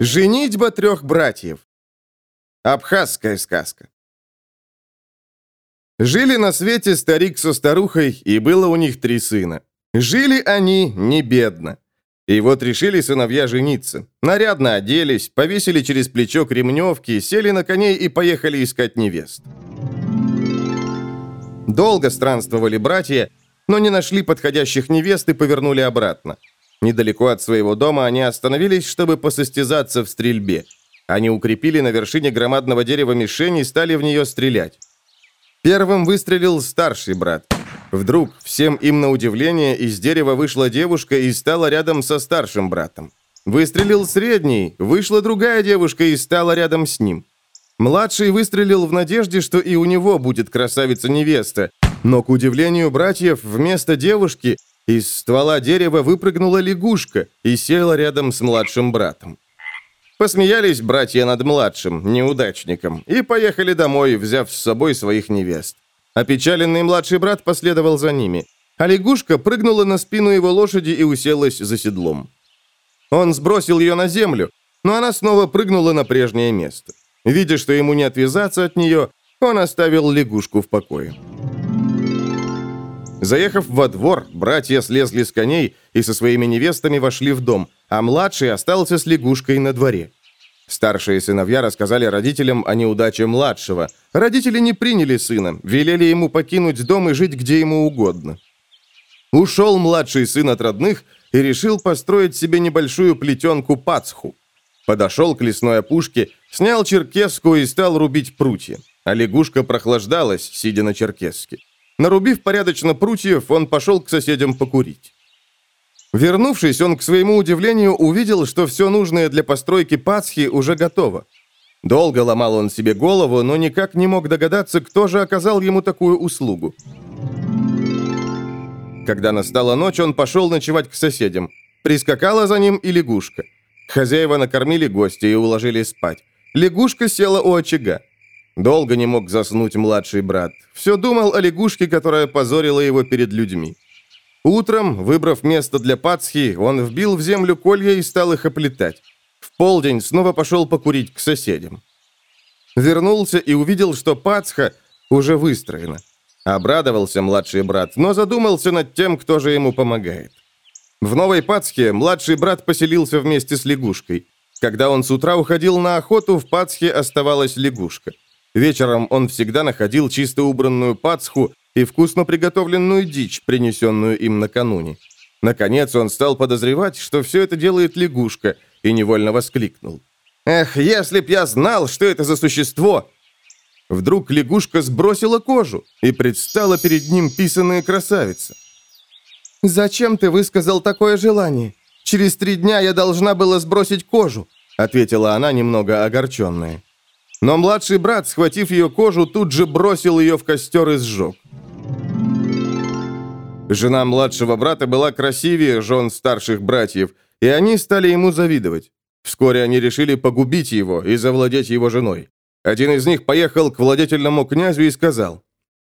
Женитьба трех братьев. Абхазская сказка. Жили на свете старик со старухой, и было у них три сына. Жили они не бедно. И вот решили сыновья жениться. Нарядно оделись, повесили через плечо кремневки, сели на коней и поехали искать невест. Долго странствовали братья, но не нашли подходящих невест и повернули обратно. Недалеко от своего дома они остановились, чтобы посостязаться в стрельбе. Они укрепили на вершине громадного дерева мишень и стали в нее стрелять. Первым выстрелил старший брат. Вдруг, всем им на удивление, из дерева вышла девушка и стала рядом со старшим братом. Выстрелил средний, вышла другая девушка и стала рядом с ним. Младший выстрелил в надежде, что и у него будет красавица-невеста, но, к удивлению братьев, вместо девушки из ствола дерева выпрыгнула лягушка и села рядом с младшим братом. Посмеялись братья над младшим, неудачником, и поехали домой, взяв с собой своих невест. Опечаленный младший брат последовал за ними, а лягушка прыгнула на спину его лошади и уселась за седлом. Он сбросил ее на землю, но она снова прыгнула на прежнее место. Видя, что ему не отвязаться от нее, он оставил лягушку в покое. Заехав во двор, братья слезли с коней и со своими невестами вошли в дом, а младший остался с лягушкой на дворе. Старшие сыновья рассказали родителям о неудаче младшего. Родители не приняли сына, велели ему покинуть дом и жить где ему угодно. Ушел младший сын от родных и решил построить себе небольшую плетенку-пацху. Подошел к лесной опушке, снял черкеску и стал рубить прутья. А лягушка прохлаждалась, сидя на черкеске. Нарубив порядочно прутьев, он пошел к соседям покурить. Вернувшись, он, к своему удивлению, увидел, что все нужное для постройки Пасхи уже готово. Долго ломал он себе голову, но никак не мог догадаться, кто же оказал ему такую услугу. Когда настала ночь, он пошел ночевать к соседям. Прискакала за ним и лягушка. Хозяева накормили гостя и уложили спать. Лягушка села у очага. Долго не мог заснуть младший брат. Все думал о лягушке, которая позорила его перед людьми. Утром, выбрав место для пацхи, он вбил в землю колья и стал их оплетать. В полдень снова пошел покурить к соседям. Вернулся и увидел, что пацха уже выстроена. Обрадовался младший брат, но задумался над тем, кто же ему помогает. В новой пацхе младший брат поселился вместе с лягушкой. Когда он с утра уходил на охоту, в пацхе оставалась лягушка – Вечером он всегда находил чисто убранную пацху и вкусно приготовленную дичь, принесенную им накануне. Наконец он стал подозревать, что все это делает лягушка, и невольно воскликнул. «Эх, если б я знал, что это за существо!» Вдруг лягушка сбросила кожу, и предстала перед ним писаная красавица. «Зачем ты высказал такое желание? Через три дня я должна была сбросить кожу», ответила она, немного огорченная. Но младший брат, схватив ее кожу, тут же бросил ее в костер и сжег. Жена младшего брата была красивее жен старших братьев, и они стали ему завидовать. Вскоре они решили погубить его и завладеть его женой. Один из них поехал к владетельному князю и сказал,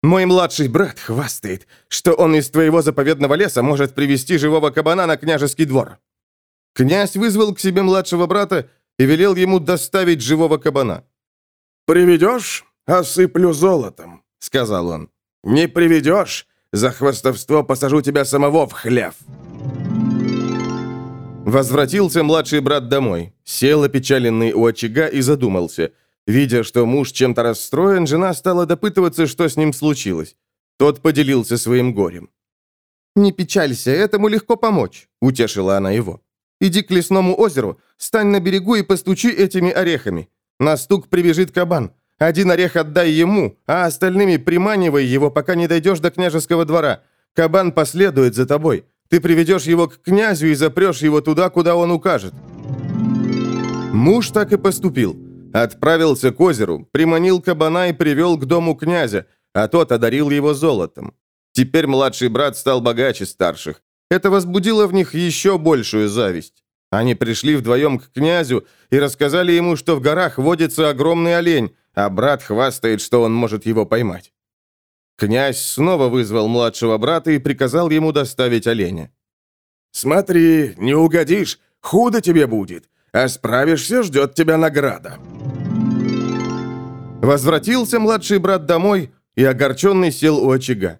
«Мой младший брат хвастает, что он из твоего заповедного леса может привести живого кабана на княжеский двор». Князь вызвал к себе младшего брата и велел ему доставить живого кабана. «Приведешь — осыплю золотом», — сказал он. «Не приведешь — за хвостовство посажу тебя самого в хлев». Возвратился младший брат домой, сел опечаленный у очага и задумался. Видя, что муж чем-то расстроен, жена стала допытываться, что с ним случилось. Тот поделился своим горем. «Не печалься, этому легко помочь», — утешила она его. «Иди к лесному озеру, стань на берегу и постучи этими орехами. На стук прибежит кабан. Один орех отдай ему, а остальными приманивай его, пока не дойдешь до княжеского двора. Кабан последует за тобой. Ты приведешь его к князю и запрешь его туда, куда он укажет». Муж так и поступил. Отправился к озеру, приманил кабана и привел к дому князя, а тот одарил его золотом. Теперь младший брат стал богаче старших. Это возбудило в них еще большую зависть. Они пришли вдвоем к князю и рассказали ему, что в горах водится огромный олень, а брат хвастает, что он может его поймать. Князь снова вызвал младшего брата и приказал ему доставить оленя. Смотри, не угодишь, худо тебе будет, а справишься, ждет тебя награда». Возвратился младший брат домой и огорченный сел у очага.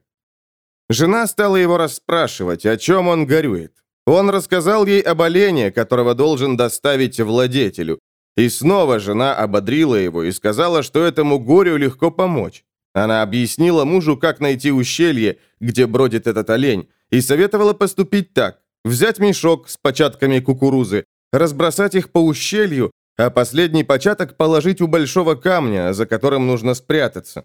Жена стала его расспрашивать, о чем он горюет. Он рассказал ей об олене, которого должен доставить владетелю. И снова жена ободрила его и сказала, что этому горю легко помочь. Она объяснила мужу, как найти ущелье, где бродит этот олень, и советовала поступить так. Взять мешок с початками кукурузы, разбросать их по ущелью, а последний початок положить у большого камня, за которым нужно спрятаться.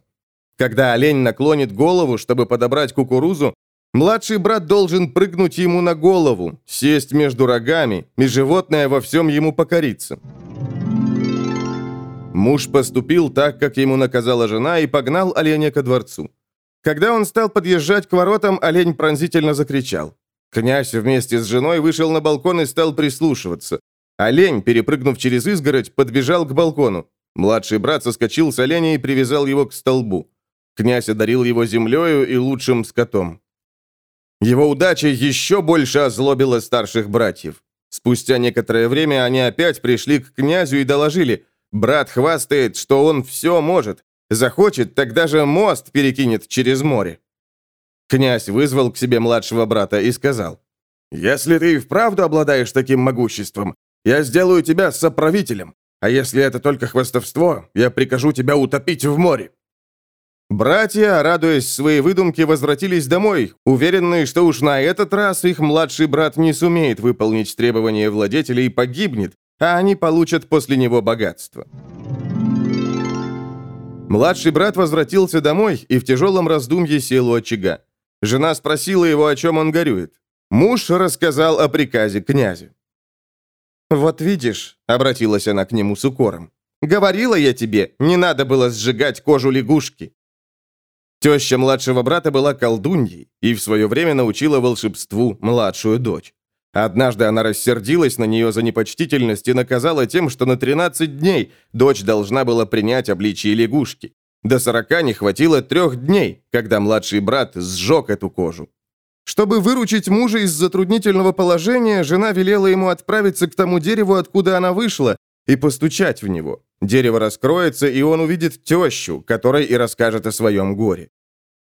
Когда олень наклонит голову, чтобы подобрать кукурузу, младший брат должен прыгнуть ему на голову, сесть между рогами, и животное во всем ему покорится. Муж поступил так, как ему наказала жена, и погнал оленя ко дворцу. Когда он стал подъезжать к воротам, олень пронзительно закричал. Князь вместе с женой вышел на балкон и стал прислушиваться. Олень, перепрыгнув через изгородь, подбежал к балкону. Младший брат соскочил с оленя и привязал его к столбу. Князь одарил его землею и лучшим скотом. Его удача еще больше озлобила старших братьев. Спустя некоторое время они опять пришли к князю и доложили, брат хвастает, что он все может, захочет, тогда же мост перекинет через море. Князь вызвал к себе младшего брата и сказал, «Если ты и вправду обладаешь таким могуществом, я сделаю тебя соправителем, а если это только хвастовство, я прикажу тебя утопить в море». Братья, радуясь своей выдумке, возвратились домой, уверенные, что уж на этот раз их младший брат не сумеет выполнить требования владетеля и погибнет, а они получат после него богатство. Младший брат возвратился домой и в тяжелом раздумье сел у очага. Жена спросила его, о чем он горюет. Муж рассказал о приказе князя. «Вот видишь», — обратилась она к нему с укором, «говорила я тебе, не надо было сжигать кожу лягушки. Теща младшего брата была колдуньей и в свое время научила волшебству младшую дочь. Однажды она рассердилась на нее за непочтительность и наказала тем, что на 13 дней дочь должна была принять обличие лягушки. До 40 не хватило трех дней, когда младший брат сжег эту кожу. Чтобы выручить мужа из затруднительного положения, жена велела ему отправиться к тому дереву, откуда она вышла, и постучать в него. Дерево раскроется, и он увидит тещу, которой и расскажет о своем горе.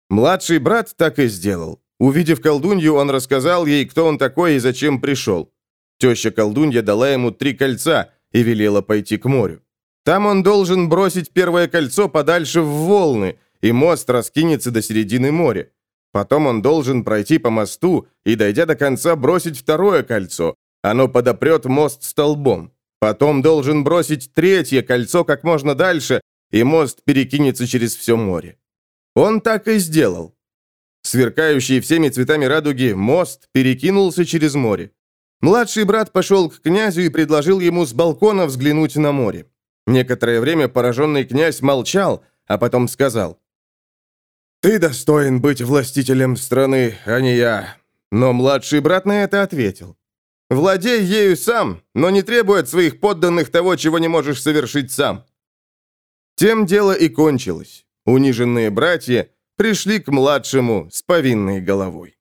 Младший брат так и сделал. Увидев колдунью, он рассказал ей, кто он такой и зачем пришел. Теща-колдунья дала ему три кольца и велела пойти к морю. Там он должен бросить первое кольцо подальше в волны, и мост раскинется до середины моря. Потом он должен пройти по мосту и, дойдя до конца, бросить второе кольцо. Оно подопрет мост столбом. Потом должен бросить третье кольцо как можно дальше, и мост перекинется через все море. Он так и сделал. Сверкающий всеми цветами радуги мост перекинулся через море. Младший брат пошел к князю и предложил ему с балкона взглянуть на море. Некоторое время пораженный князь молчал, а потом сказал, «Ты достоин быть властителем страны, а не я». Но младший брат на это ответил, Владей ею сам, но не требуй от своих подданных того, чего не можешь совершить сам». Тем дело и кончилось. Униженные братья пришли к младшему с повинной головой.